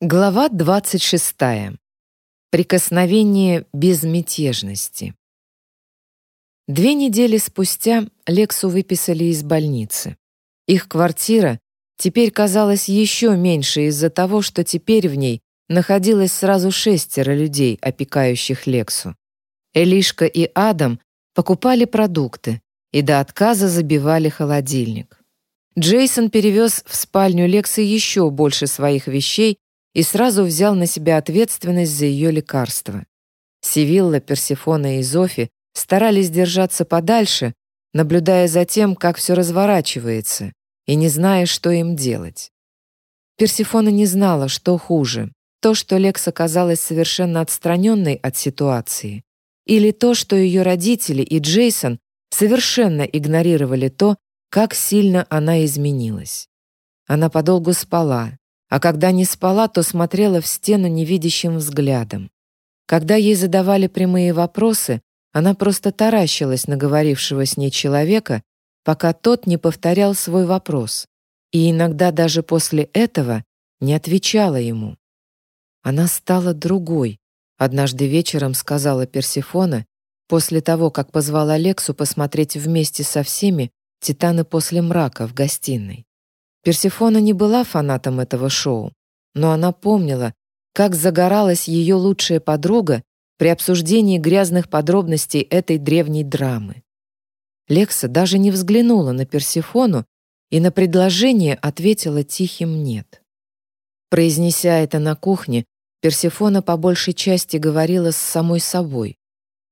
Глава 26. Прикосновение безмятежности. Две недели спустя Лексу выписали из больницы. Их квартира теперь казалась еще меньше из-за того, что теперь в ней находилось сразу шестеро людей, опекающих Лексу. Элишка и Адам покупали продукты и до отказа забивали холодильник. Джейсон перевез в спальню Лексы еще больше своих вещей и сразу взял на себя ответственность за ее лекарства. Сивилла, Персифона и Зофи старались держаться подальше, наблюдая за тем, как все разворачивается, и не зная, что им делать. Персифона не знала, что хуже, то, что Лекс оказалась совершенно отстраненной от ситуации, или то, что ее родители и Джейсон совершенно игнорировали то, как сильно она изменилась. Она подолгу спала, а когда не спала, то смотрела в стену невидящим взглядом. Когда ей задавали прямые вопросы, она просто таращилась на говорившего с ней человека, пока тот не повторял свой вопрос, и иногда даже после этого не отвечала ему. Она стала другой, однажды вечером сказала Персифона, после того, как позвала Алексу посмотреть вместе со всеми «Титаны после мрака» в гостиной. Персифона не была фанатом этого шоу, но она помнила, как загоралась ее лучшая подруга при обсуждении грязных подробностей этой древней драмы. Лекса даже не взглянула на Персифону и на предложение ответила тихим «нет». Произнеся это на кухне, Персифона по большей части говорила с самой собой.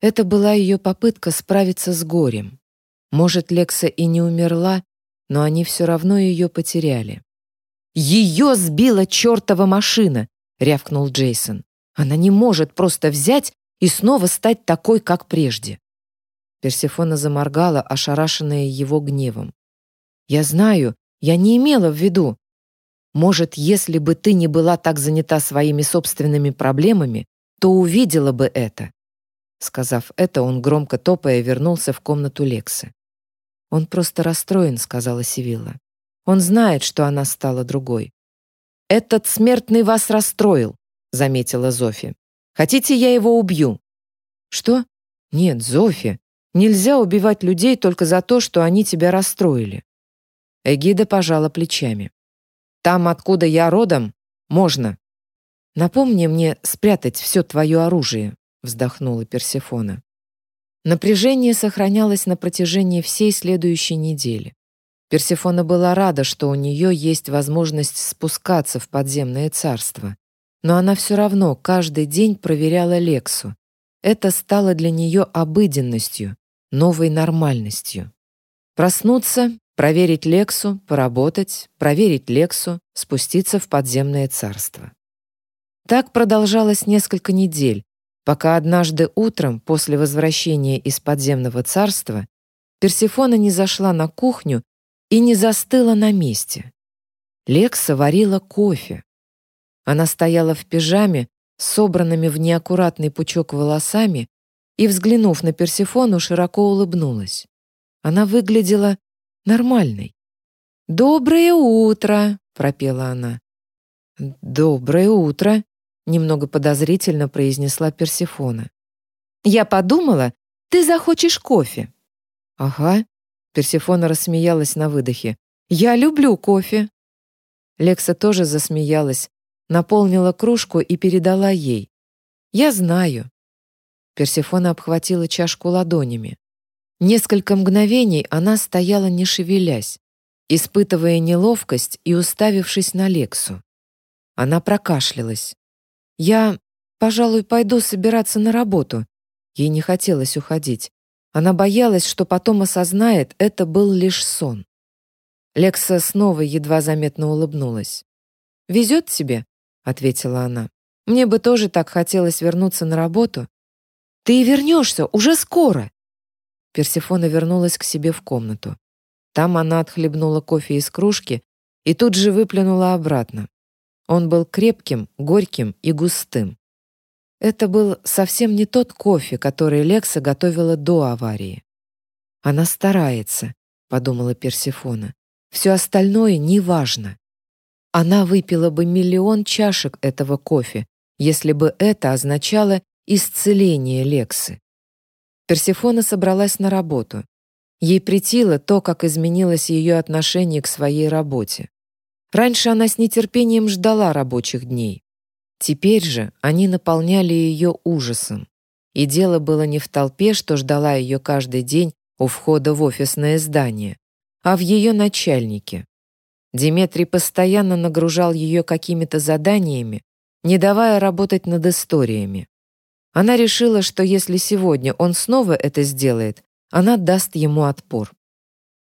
Это была ее попытка справиться с горем. Может, Лекса и не умерла, но они все равно ее потеряли. «Ее сбила чертова машина!» — рявкнул Джейсон. «Она не может просто взять и снова стать такой, как прежде». Персифона заморгала, ошарашенная его гневом. «Я знаю, я не имела в виду. Может, если бы ты не была так занята своими собственными проблемами, то увидела бы это». Сказав это, он громко топая вернулся в комнату Лексы. «Он просто расстроен», — сказала Сивилла. «Он знает, что она стала другой». «Этот смертный вас расстроил», — заметила Зофи. «Хотите, я его убью?» «Что? Нет, Зофи, нельзя убивать людей только за то, что они тебя расстроили». Эгида пожала плечами. «Там, откуда я родом, можно». «Напомни мне спрятать все твое оружие», — вздохнула Персефона. Напряжение сохранялось на протяжении всей следующей недели. Персефона была рада, что у нее есть возможность спускаться в подземное царство. Но она все равно каждый день проверяла Лексу. Это стало для нее обыденностью, новой нормальностью. Проснуться, проверить Лексу, поработать, проверить Лексу, спуститься в подземное царство. Так продолжалось несколько недель, пока однажды утром, после возвращения из подземного царства, Персефона не зашла на кухню и не застыла на месте. Лекса варила кофе. Она стояла в пижаме, собранными в неаккуратный пучок волосами, и, взглянув на Персефону, широко улыбнулась. Она выглядела нормальной. «Доброе утро!» — пропела она. «Доброе утро!» Немного подозрительно произнесла Персефона. Я подумала, ты захочешь кофе. Ага. Персефона рассмеялась на выдохе. Я люблю кофе. Лекса тоже засмеялась, наполнила кружку и передала ей. Я знаю. Персефона обхватила чашку ладонями. Несколько мгновений она стояла не шевелясь, испытывая неловкость и уставившись на Лексу. Она прокашлялась. «Я, пожалуй, пойду собираться на работу». Ей не хотелось уходить. Она боялась, что потом осознает, это был лишь сон. Лекса снова едва заметно улыбнулась. «Везет тебе?» — ответила она. «Мне бы тоже так хотелось вернуться на работу». «Ты вернешься, уже скоро!» Персифона вернулась к себе в комнату. Там она отхлебнула кофе из кружки и тут же выплюнула обратно. Он был крепким, горьким и густым. Это был совсем не тот кофе, который Лекса готовила до аварии. «Она старается», — подумала Персифона. «Все остальное неважно». Она выпила бы миллион чашек этого кофе, если бы это означало исцеление Лексы. Персефона собралась на работу. Ей притило то, как изменилось ее отношение к своей работе. Раньше она с нетерпением ждала рабочих дней. Теперь же они наполняли ее ужасом. И дело было не в толпе, что ждала ее каждый день у входа в офисное здание, а в ее начальнике. Диметрий постоянно нагружал ее какими-то заданиями, не давая работать над историями. Она решила, что если сегодня он снова это сделает, она даст ему отпор.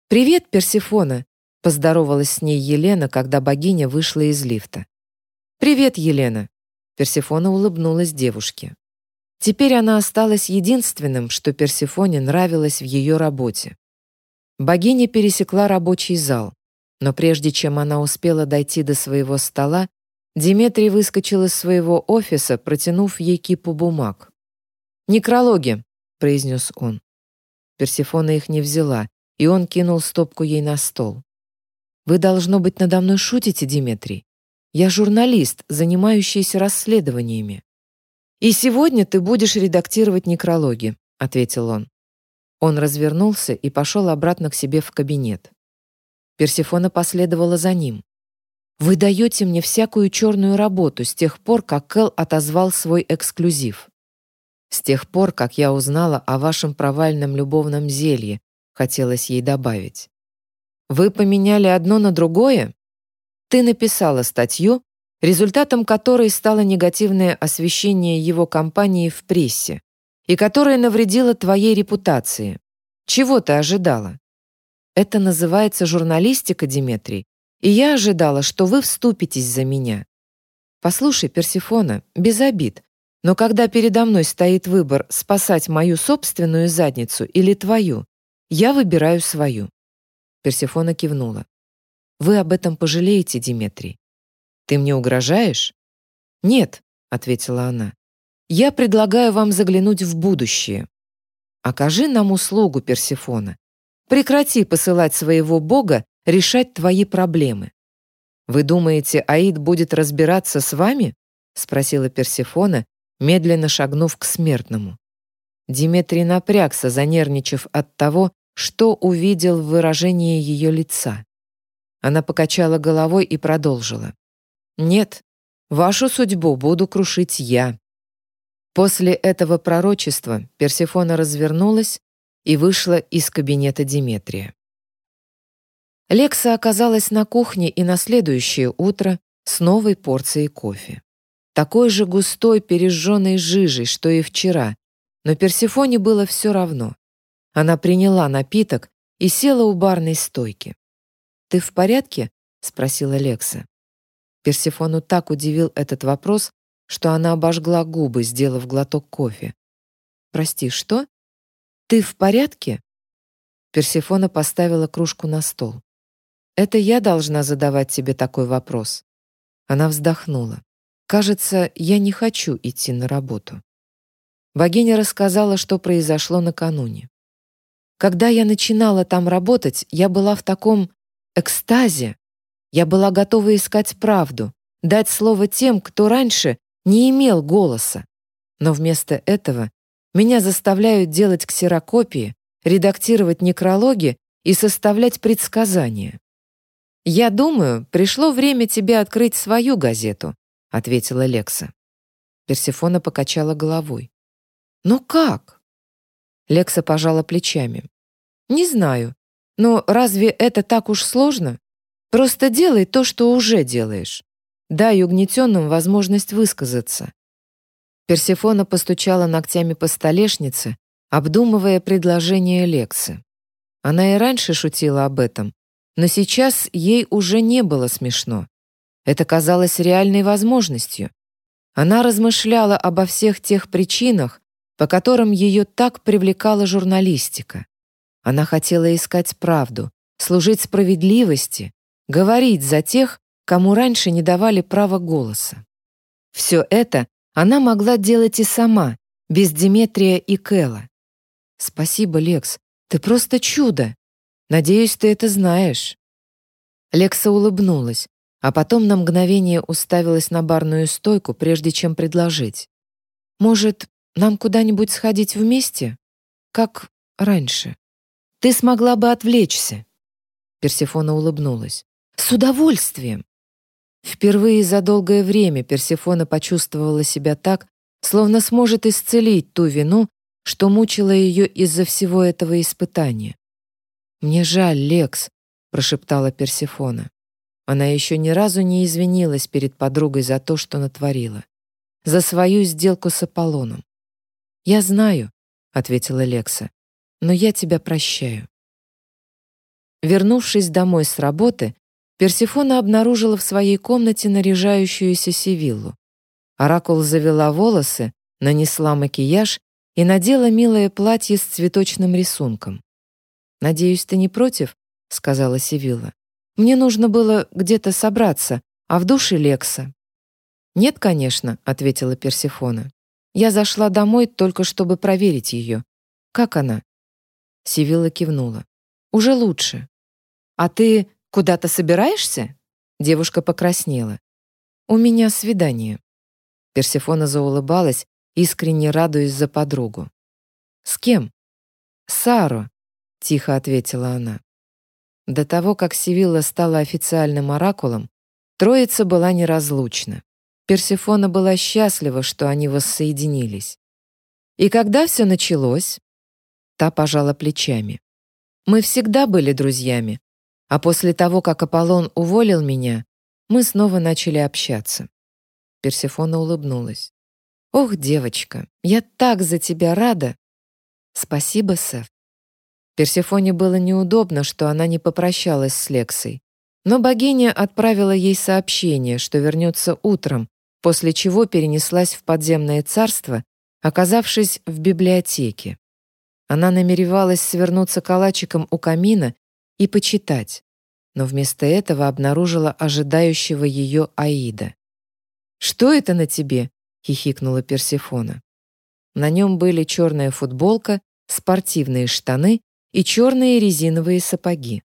«Привет, Персифона!» — поздоровалась с ней Елена, когда богиня вышла из лифта. «Привет, Елена!» — Персифона улыбнулась девушке. Теперь она осталась единственным, что Персифоне нравилось в ее работе. Богиня пересекла рабочий зал. Но прежде чем она успела дойти до своего стола, Диметрий выскочил из своего офиса, протянув ей кипу бумаг. «Некрологи», — произнес он. Персифона их не взяла, и он кинул стопку ей на стол. «Вы, должно быть, надо мной шутите, Диметрий. Я журналист, занимающийся расследованиями». «И сегодня ты будешь редактировать некрологи», — ответил он. Он развернулся и пошел обратно к себе в кабинет. Персифона последовала за ним. «Вы даете мне всякую черную работу с тех пор, как Кэл отозвал свой эксклюзив. С тех пор, как я узнала о вашем провальном любовном зелье», хотелось ей добавить. «Вы поменяли одно на другое? Ты написала статью, результатом которой стало негативное освещение его компании в прессе и которая навредила твоей репутации. Чего ты ожидала? Это называется журналистика, Диметрий, и я ожидала, что вы вступитесь за меня. Послушай, Персифона, без обид, но когда передо мной стоит выбор спасать мою собственную задницу или твою, я выбираю свою. Персифона кивнула. Вы об этом пожалеете, Диметрий. Ты мне угрожаешь? Нет, ответила она. Я предлагаю вам заглянуть в будущее. Окажи нам услугу, Персифона. Прекрати посылать своего бога решать твои проблемы. Вы думаете, Аид будет разбираться с вами? спросила Персефона, медленно шагнув к смертному. Диметрий напрягся, занервничав от того, что увидел в выражении ее лица. Она покачала головой и продолжила. «Нет, вашу судьбу буду крушить я». После этого пророчества Персефона развернулась и вышла из кабинета Диметрия. Лекса оказалась на кухне и на следующее утро с новой порцией кофе. Такой же густой, пережженной жижей, что и вчера, но Персефоне было все равно. Она приняла напиток и села у барной стойки. «Ты в порядке?» — спросила Лекса. Персефону так удивил этот вопрос, что она обожгла губы, сделав глоток кофе. «Прости, что?» «Ты в порядке?» Персефона поставила кружку на стол. «Это я должна задавать тебе такой вопрос». Она вздохнула. «Кажется, я не хочу идти на работу». Богиня рассказала, что произошло накануне. Когда я начинала там работать, я была в таком экстазе. Я была готова искать правду, дать слово тем, кто раньше не имел голоса. Но вместо этого меня заставляют делать ксерокопии, редактировать некрологи и составлять предсказания. «Я думаю, пришло время тебе открыть свою газету», — ответила Лекса. Персефона покачала головой. «Ну как?» Лекса пожала плечами. «Не знаю. Но разве это так уж сложно? Просто делай то, что уже делаешь. Дай угнетенным возможность высказаться. Персефона постучала ногтями по столешнице, обдумывая предложение Лексы. Она и раньше шутила об этом, но сейчас ей уже не было смешно. Это казалось реальной возможностью. Она размышляла обо всех тех причинах, по которым ее так привлекала журналистика. Она хотела искать правду, служить справедливости, говорить за тех, кому раньше не давали права голоса. Все это она могла делать и сама, без Диметрия и Кэла. «Спасибо, Лекс, ты просто чудо. Надеюсь, ты это знаешь». Лекса улыбнулась. а потом на мгновение уставилась на барную стойку, прежде чем предложить. «Может, нам куда-нибудь сходить вместе? Как раньше? Ты смогла бы отвлечься». Персефона улыбнулась. «С удовольствием!» Впервые за долгое время Персефона почувствовала себя так, словно сможет исцелить ту вину, что мучила ее из-за всего этого испытания. «Мне жаль, Лекс», — прошептала Персефона. Она еще ни разу не извинилась перед подругой за то, что натворила. За свою сделку с Аполлоном. «Я знаю», — ответила Лекса, — «но я тебя прощаю». Вернувшись домой с работы, Персефона обнаружила в своей комнате наряжающуюся Сивиллу. Оракул завела волосы, нанесла макияж и надела милое платье с цветочным рисунком. «Надеюсь, ты не против?» — сказала Сивилла. «Мне нужно было где-то собраться, а в душе Лекса». «Нет, конечно», — ответила Персефона. «Я зашла домой только чтобы проверить ее. Как она?» Сивилла кивнула. «Уже лучше». «А ты куда-то собираешься?» Девушка покраснела. «У меня свидание». Персефона заулыбалась, искренне радуясь за подругу. «С кем?» «Саро», — тихо ответила она. До того, как Сивилла стала официальным оракулом, троица была неразлучна. Персефона была счастлива, что они воссоединились. И когда все началось? Та пожала плечами. Мы всегда были друзьями, а после того, как Аполлон уволил меня, мы снова начали общаться. Персефона улыбнулась. «Ох, девочка, я так за тебя рада!» «Спасибо, Сеф». Персефоне было неудобно, что она не попрощалась с Лексой, но богиня отправила ей сообщение, что вернется утром, после чего перенеслась в подземное царство, оказавшись в библиотеке. Она намеревалась свернуться калачиком у камина и почитать, но вместо этого обнаружила ожидающего ее Аида. «Что это на тебе?» — хихикнула Персефона. На нем были черная футболка, спортивные штаны и черные резиновые сапоги.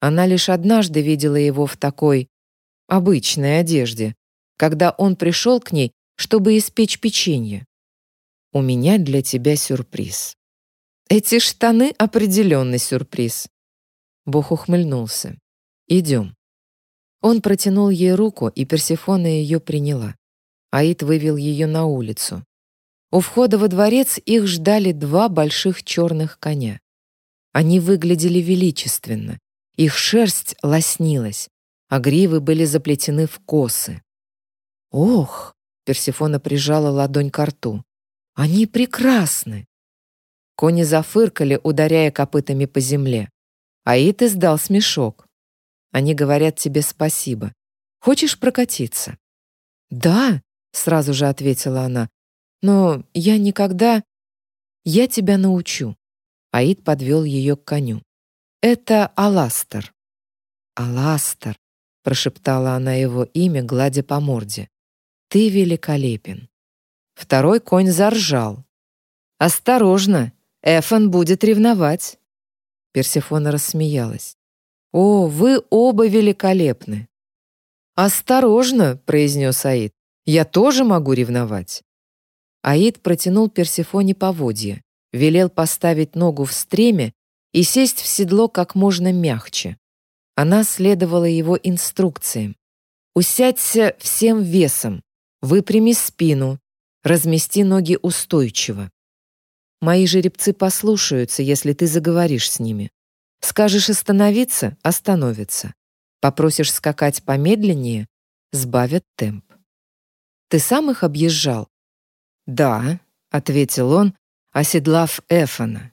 Она лишь однажды видела его в такой обычной одежде, когда он пришел к ней, чтобы испечь печенье. «У меня для тебя сюрприз». «Эти штаны — определенный сюрприз». Бог ухмыльнулся. «Идем». Он протянул ей руку, и Персефона ее приняла. Аид вывел ее на улицу. У входа во дворец их ждали два больших черных коня. Они выглядели величественно, их шерсть лоснилась, а гривы были заплетены в косы. «Ох!» — Персефона прижала ладонь к рту. «Они прекрасны!» Кони зафыркали, ударяя копытами по земле. Аид издал смешок. «Они говорят тебе спасибо. Хочешь прокатиться?» «Да!» сразу же ответила она. Но я никогда... Я тебя научу. Аид подвел ее к коню. Это Аластер. Аластер, прошептала она его имя, гладя по морде. Ты великолепен. Второй конь заржал. Осторожно, Эфан будет ревновать. Персефона рассмеялась. «О, вы оба великолепны!» «Осторожно!» — произнес Аид. Я тоже могу ревновать. Аид протянул Персефоне поводья, велел поставить ногу в стреме и сесть в седло как можно мягче. Она следовала его инструкциям. «Усядься всем весом, выпрями спину, размести ноги устойчиво. Мои жеребцы послушаются, если ты заговоришь с ними. Скажешь остановиться — остановятся. Попросишь скакать помедленнее — сбавят темп. Ты сам их объезжал?» «Да», — ответил он, оседлав Эфана.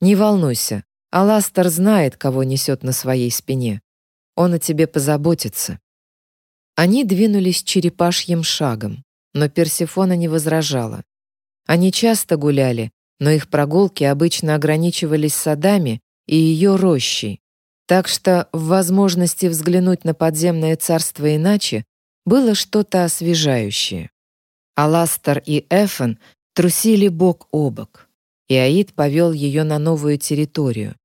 «Не волнуйся, Аластер знает, кого несет на своей спине. Он о тебе позаботится». Они двинулись черепашьим шагом, но Персефона не возражала. Они часто гуляли, но их прогулки обычно ограничивались садами и ее рощей, так что в возможности взглянуть на подземное царство иначе было что-то освежающее. Аластер и Эфен трусили бок о бок, и Аид повел ее на новую территорию.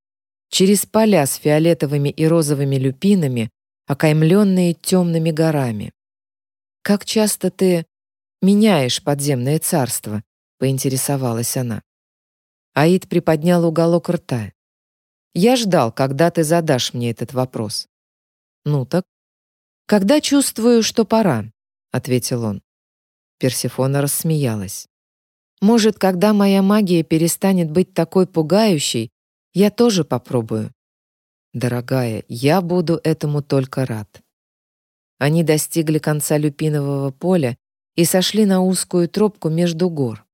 Через поля с фиолетовыми и розовыми люпинами, окаймленные темными горами. «Как часто ты меняешь подземное царство?» — поинтересовалась она. Аид приподнял уголок рта. «Я ждал, когда ты задашь мне этот вопрос». «Ну так?» «Когда чувствую, что пора», — ответил он. Персефона рассмеялась. «Может, когда моя магия перестанет быть такой пугающей, я тоже попробую». «Дорогая, я буду этому только рад». Они достигли конца люпинового поля и сошли на узкую тропку между гор.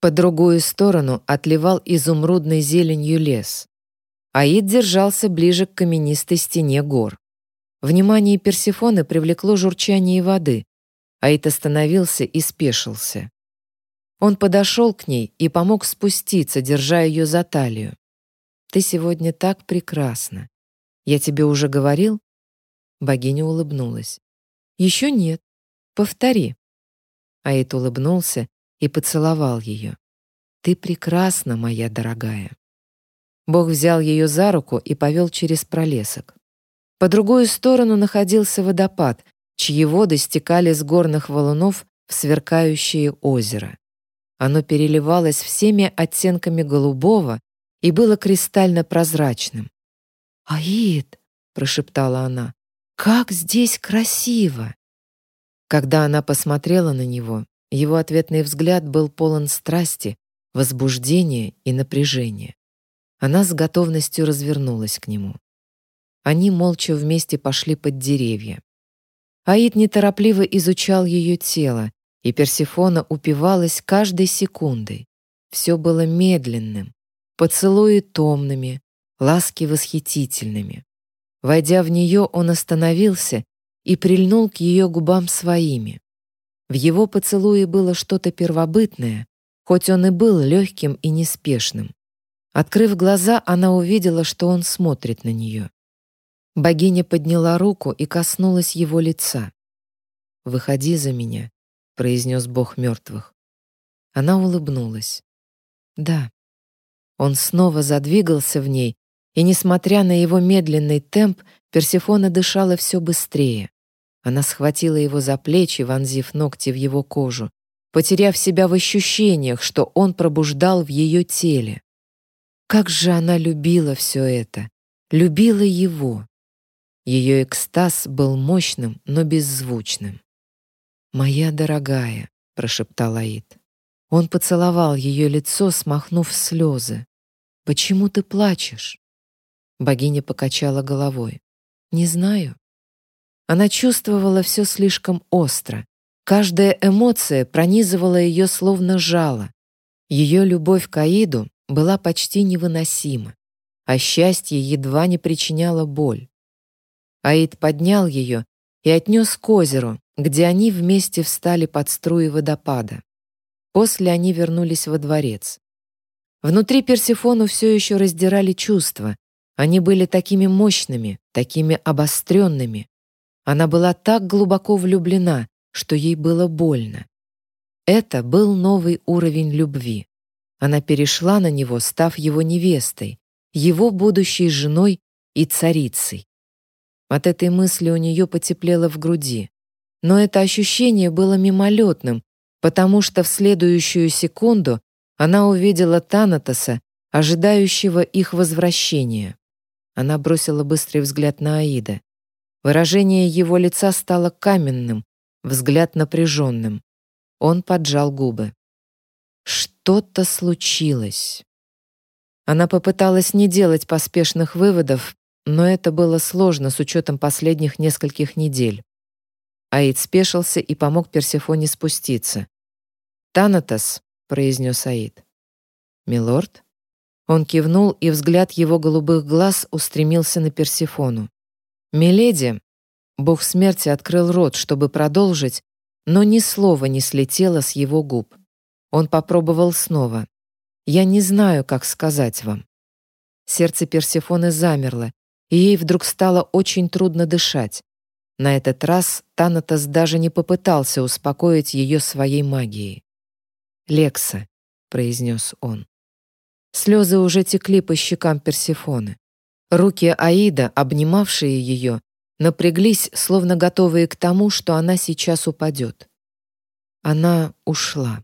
По другую сторону отливал изумрудной зеленью лес. Аид держался ближе к каменистой стене гор. Внимание Персефоны привлекло журчание воды. Аид остановился и спешился. Он подошел к ней и помог спуститься, держа ее за талию. «Ты сегодня так прекрасна. Я тебе уже говорил?» Богиня улыбнулась. «Еще нет. Повтори». Аид улыбнулся и поцеловал ее. «Ты прекрасна, моя дорогая». Бог взял ее за руку и повел через пролесок. По другую сторону находился водопад, чьи воды стекали с горных валунов в сверкающее озеро. Оно переливалось всеми оттенками голубого и было кристально прозрачным. «Аид!» — прошептала она. «Как здесь красиво!» Когда она посмотрела на него, его ответный взгляд был полон страсти, возбуждения и напряжения. Она с готовностью развернулась к нему. Они молча вместе пошли под деревья. Аид неторопливо изучал ее тело, и Персефона упивалась каждой секундой. Все было медленным, поцелуи томными, ласки восхитительными. Войдя в нее, он остановился и прильнул к ее губам своими. В его поцелуе было что-то первобытное, хоть он и был легким и неспешным. Открыв глаза, она увидела, что он смотрит на нее. Богиня подняла руку и коснулась его лица. «Выходи за меня», — произнес бог мертвых. Она улыбнулась. «Да». Он снова задвигался в ней, и, несмотря на его медленный темп, Персефона дышала все быстрее. Она схватила его за плечи, вонзив ногти в его кожу, потеряв себя в ощущениях, что он пробуждал в ее теле. Как же она любила все это, любила его. Ее экстаз был мощным, но беззвучным. «Моя дорогая», — прошептал Аид. Он поцеловал ее лицо, смахнув слезы. «Почему ты плачешь?» Богиня покачала головой. «Не знаю. Она чувствовала все слишком остро. Каждая эмоция пронизывала ее словно жало. Ее любовь к Аиду была почти невыносима, а счастье едва не причиняло боль. Аид поднял ее и отнес к озеру, где они вместе встали под струи водопада. После они вернулись во дворец. Внутри Персефону все еще раздирали чувства. Они были такими мощными, такими обостренными, она была так глубоко влюблена, что ей было больно. Это был новый уровень любви. Она перешла на него, став его невестой, его будущей женой и царицей. От этой мысли у нее потеплело в груди. Но это ощущение было мимолетным, потому что в следующую секунду она увидела Танатоса, ожидающего их возвращения. Она бросила быстрый взгляд на Аида. Выражение его лица стало каменным, взгляд напряженным. Он поджал губы. Что-то случилось. Она попыталась не делать поспешных выводов, но это было сложно с учетом последних нескольких недель. Аид спешился и помог Персефоне спуститься. «Танатос», — произнес Аид. «Милорд?» Он кивнул, и взгляд его голубых глаз устремился на Персефону. «Миледи!» Бог смерти открыл рот, чтобы продолжить, но ни слова не слетело с его губ. Он попробовал снова. «Я не знаю, как сказать вам». Сердце Персефоны замерло, и ей вдруг стало очень трудно дышать. На этот раз Танатос даже не попытался успокоить ее своей магией. «Лекса», — произнес он. Слезы уже текли по щекам Персефоны. Руки Аида, обнимавшие ее, напряглись, словно готовые к тому, что она сейчас упадет. Она ушла.